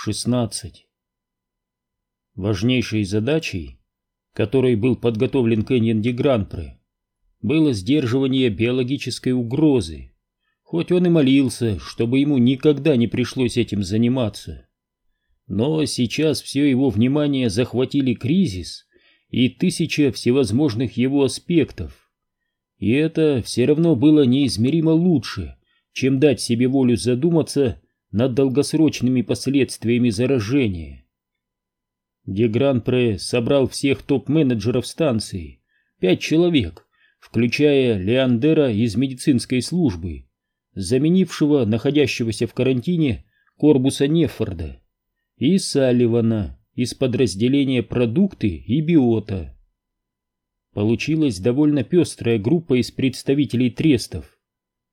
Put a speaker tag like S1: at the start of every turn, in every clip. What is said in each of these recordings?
S1: 16. Важнейшей задачей, которой был подготовлен Кэньон де было сдерживание биологической угрозы, хоть он и молился, чтобы ему никогда не пришлось этим заниматься. Но сейчас все его внимание захватили кризис и тысяча всевозможных его аспектов. И это все равно было неизмеримо лучше, чем дать себе волю задуматься над долгосрочными последствиями заражения. Дегранпре собрал всех топ-менеджеров станции, пять человек, включая Леандера из медицинской службы, заменившего находящегося в карантине Корбуса Нефорда, и Салливана из подразделения «Продукты» и «Биота». Получилась довольно пестрая группа из представителей трестов.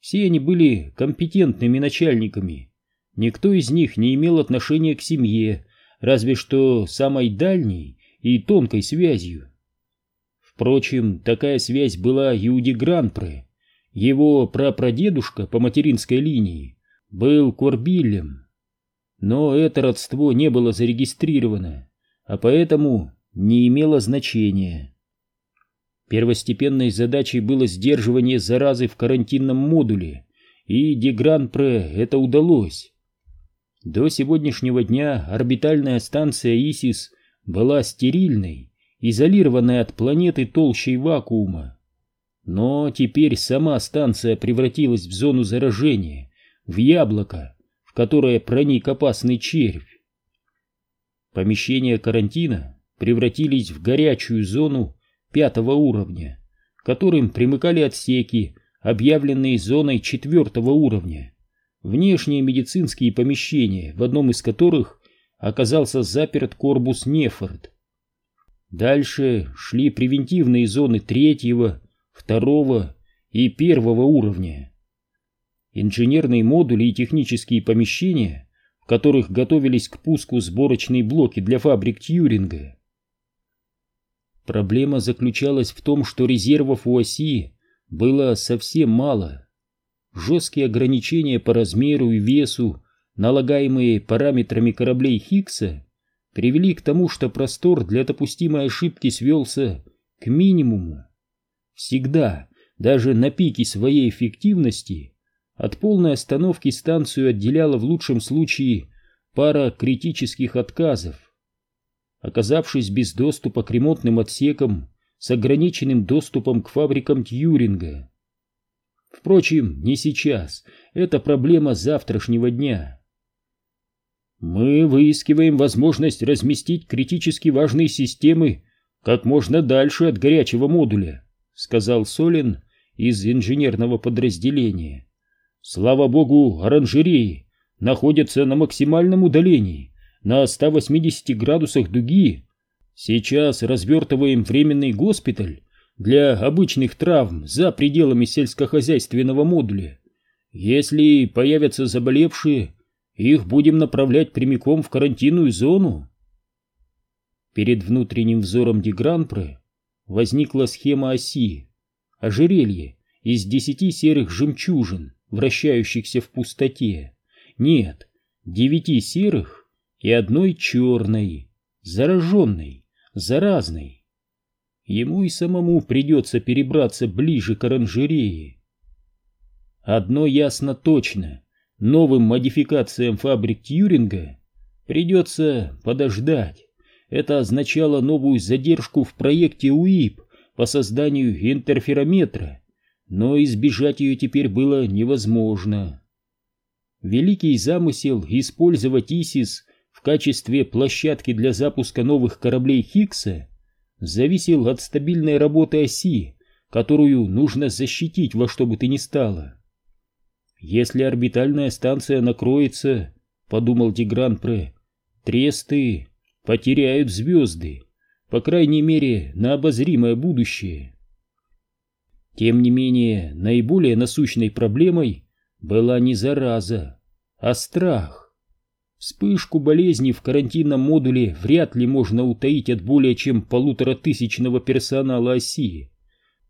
S1: Все они были компетентными начальниками, Никто из них не имел отношения к семье, разве что самой дальней и тонкой связью. Впрочем, такая связь была и у Дегранпре. Его прапрадедушка по материнской линии был Корбиллем. Но это родство не было зарегистрировано, а поэтому не имело значения. Первостепенной задачей было сдерживание заразы в карантинном модуле, и Дегранпре это удалось. До сегодняшнего дня орбитальная станция Исис была стерильной, изолированной от планеты толщей вакуума. Но теперь сама станция превратилась в зону заражения, в яблоко, в которое проник опасный червь. Помещения карантина превратились в горячую зону пятого уровня, которым примыкали отсеки, объявленные зоной четвертого уровня внешние медицинские помещения, в одном из которых оказался заперт корпус Нефорд. Дальше шли превентивные зоны третьего, второго и первого уровня. Инженерные модули и технические помещения, в которых готовились к пуску сборочные блоки для фабрик Тьюринга. Проблема заключалась в том, что резервов у оси было совсем мало. Жесткие ограничения по размеру и весу, налагаемые параметрами кораблей Хиггса, привели к тому, что простор для допустимой ошибки свелся к минимуму. Всегда, даже на пике своей эффективности, от полной остановки станцию отделяла в лучшем случае пара критических отказов. Оказавшись без доступа к ремонтным отсекам с ограниченным доступом к фабрикам Тьюринга, Впрочем, не сейчас. Это проблема завтрашнего дня. Мы выискиваем возможность разместить критически важные системы как можно дальше от горячего модуля, сказал Солин из инженерного подразделения. Слава богу, оранжереи находятся на максимальном удалении, на 180 градусах дуги. Сейчас развертываем временный госпиталь для обычных травм за пределами сельскохозяйственного модуля. Если появятся заболевшие, их будем направлять прямиком в карантинную зону. Перед внутренним взором Дегранпре возникла схема оси, ожерелье из десяти серых жемчужин, вращающихся в пустоте. Нет, девяти серых и одной черной, зараженной, заразной ему и самому придется перебраться ближе к оранжерее. Одно ясно точно, новым модификациям фабрик Тьюринга придется подождать. Это означало новую задержку в проекте УИП по созданию интерферометра, но избежать ее теперь было невозможно. Великий замысел использовать ИСИС в качестве площадки для запуска новых кораблей Хиггса зависел от стабильной работы оси, которую нужно защитить во что бы то ни стало. Если орбитальная станция накроется, подумал Дегранпре, тресты потеряют звезды, по крайней мере, на обозримое будущее. Тем не менее, наиболее насущной проблемой была не зараза, а страх. Вспышку болезни в карантинном модуле вряд ли можно утаить от более чем полуторатысячного персонала оси.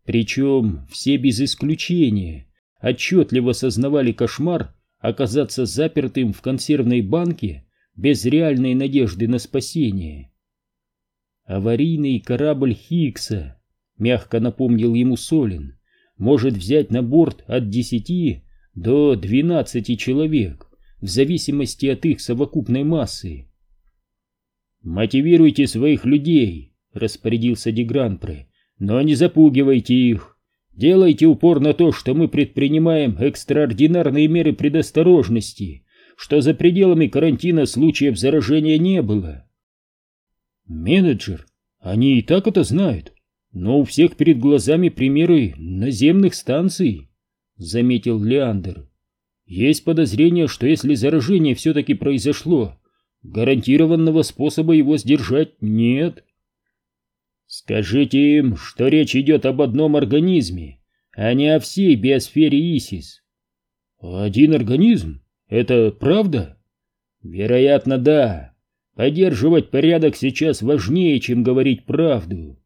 S1: Причем все без исключения отчетливо сознавали кошмар оказаться запертым в консервной банке без реальной надежды на спасение. Аварийный корабль Хиггса, мягко напомнил ему Солин, может взять на борт от 10 до 12 человек, в зависимости от их совокупной массы. «Мотивируйте своих людей», — распорядился Дегранпре, — «но не запугивайте их. Делайте упор на то, что мы предпринимаем экстраординарные меры предосторожности, что за пределами карантина случаев заражения не было». «Менеджер, они и так это знают, но у всех перед глазами примеры наземных станций», — заметил Леандр. «Есть подозрение, что если заражение все-таки произошло, гарантированного способа его сдержать нет». «Скажите им, что речь идет об одном организме, а не о всей биосфере Исис». «Один организм? Это правда?» «Вероятно, да. Поддерживать порядок сейчас важнее, чем говорить правду.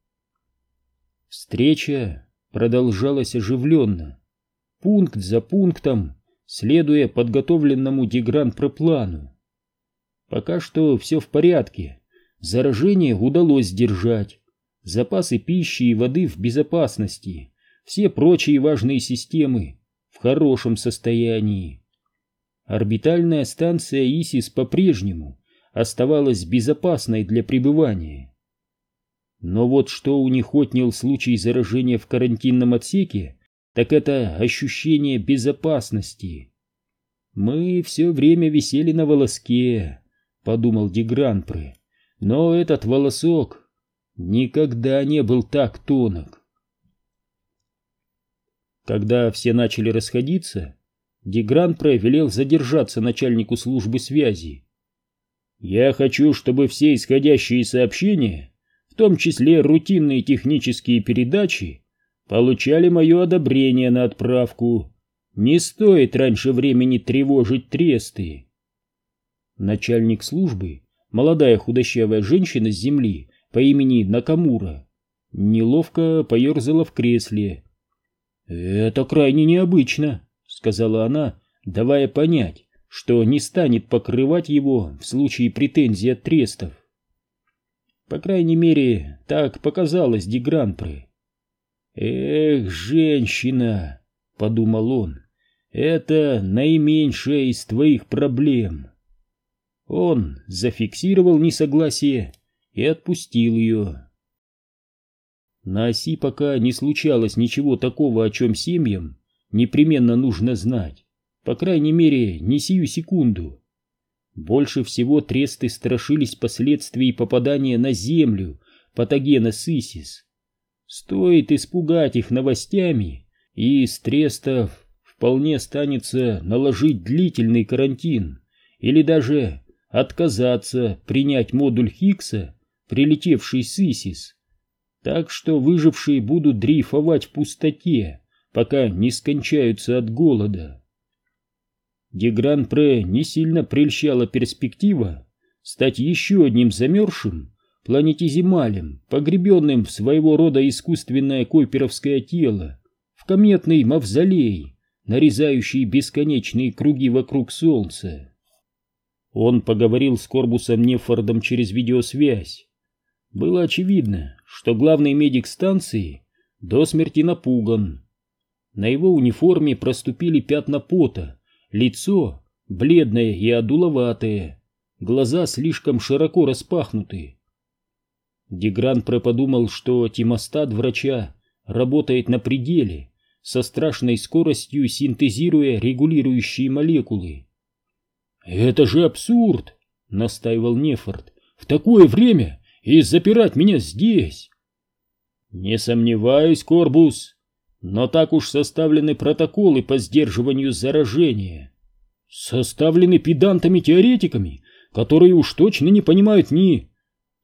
S1: Встреча продолжалась оживленно, пункт за пунктом, следуя подготовленному Дегран-проплану. Пока что все в порядке, заражение удалось сдержать, запасы пищи и воды в безопасности, все прочие важные системы в хорошем состоянии. Орбитальная станция ИСИС по-прежнему оставалась безопасной для пребывания. Но вот что у них отнял случай заражения в карантинном отсеке, так это ощущение безопасности. «Мы все время висели на волоске», — подумал Дегранпре, — «но этот волосок никогда не был так тонок». Когда все начали расходиться, Дегранпре велел задержаться начальнику службы связи я хочу, чтобы все исходящие сообщения, в том числе рутинные технические передачи, получали мое одобрение на отправку. Не стоит раньше времени тревожить тресты. Начальник службы, молодая худощавая женщина с земли по имени Накамура, неловко поерзала в кресле. «Это крайне необычно», — сказала она, давая понять, что не станет покрывать его в случае претензий от трестов. По крайней мере, так показалось Дегранпре. «Эх, женщина!» — подумал он. «Это наименьшая из твоих проблем». Он зафиксировал несогласие и отпустил ее. На оси пока не случалось ничего такого, о чем семьям непременно нужно знать. По крайней мере, не сию секунду. Больше всего тресты страшились последствий попадания на землю патогена сисис. Стоит испугать их новостями, и из трестов вполне станется наложить длительный карантин или даже отказаться принять модуль Хиггса, прилетевший с Исис. Так что выжившие будут дрейфовать в пустоте, пока не скончаются от голода. Дегран-Пре не сильно прельщала перспектива стать еще одним замерзшим планетизималем, погребенным в своего рода искусственное койперовское тело, в кометный мавзолей, нарезающий бесконечные круги вокруг Солнца. Он поговорил с Корбусом Нефордом через видеосвязь. Было очевидно, что главный медик станции до смерти напуган. На его униформе проступили пятна пота, Лицо бледное и одуловатое, глаза слишком широко распахнуты. Дегран проподумал, что тимостат врача работает на пределе, со страшной скоростью синтезируя регулирующие молекулы. «Это же абсурд!» — настаивал Нефорт. «В такое время и запирать меня здесь!» «Не сомневаюсь, Корбус, но так уж составлены протоколы по сдерживанию заражения. Составлены педантами-теоретиками, которые уж точно не понимают ни...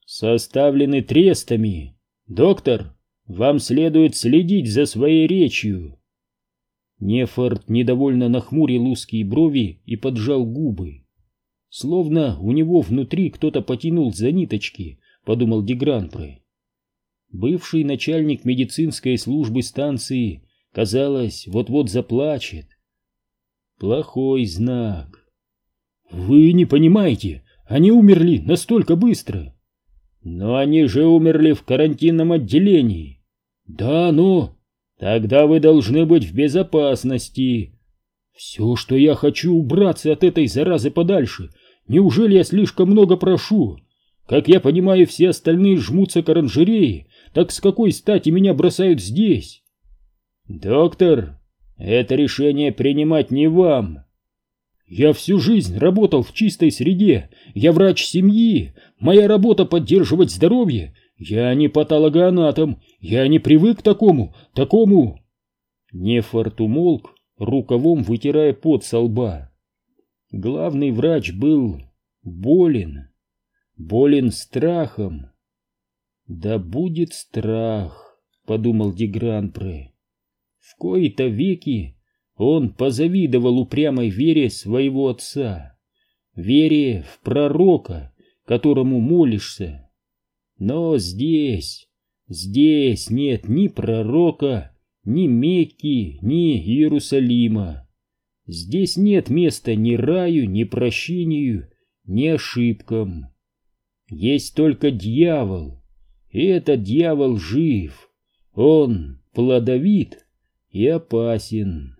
S1: Составлены трестами. Доктор, вам следует следить за своей речью. Нефорт недовольно нахмурил узкие брови и поджал губы. Словно у него внутри кто-то потянул за ниточки, подумал Дегранпре бывший начальник медицинской службы станции, казалось, вот-вот заплачет. Плохой знак. «Вы не понимаете, они умерли настолько быстро. Но они же умерли в карантинном отделении. Да, но... Тогда вы должны быть в безопасности. Все, что я хочу, убраться от этой заразы подальше. Неужели я слишком много прошу? Как я понимаю, все остальные жмутся к оранжерее, так с какой стати меня бросают здесь? Доктор, это решение принимать не вам. Я всю жизнь работал в чистой среде, я врач семьи, моя работа поддерживать здоровье, я не патологоанатом, я не привык к такому, такому... Нефорт умолк, рукавом вытирая пот со лба. Главный врач был болен, болен страхом. «Да будет страх», — подумал Дегранпре. В кои-то веки он позавидовал упрямой вере своего отца, вере в пророка, которому молишься. Но здесь, здесь нет ни пророка, ни Мекки, ни Иерусалима. Здесь нет места ни раю, ни прощению, ни ошибкам. Есть только дьявол, и этот дьявол жив. Он плодовит и опасен.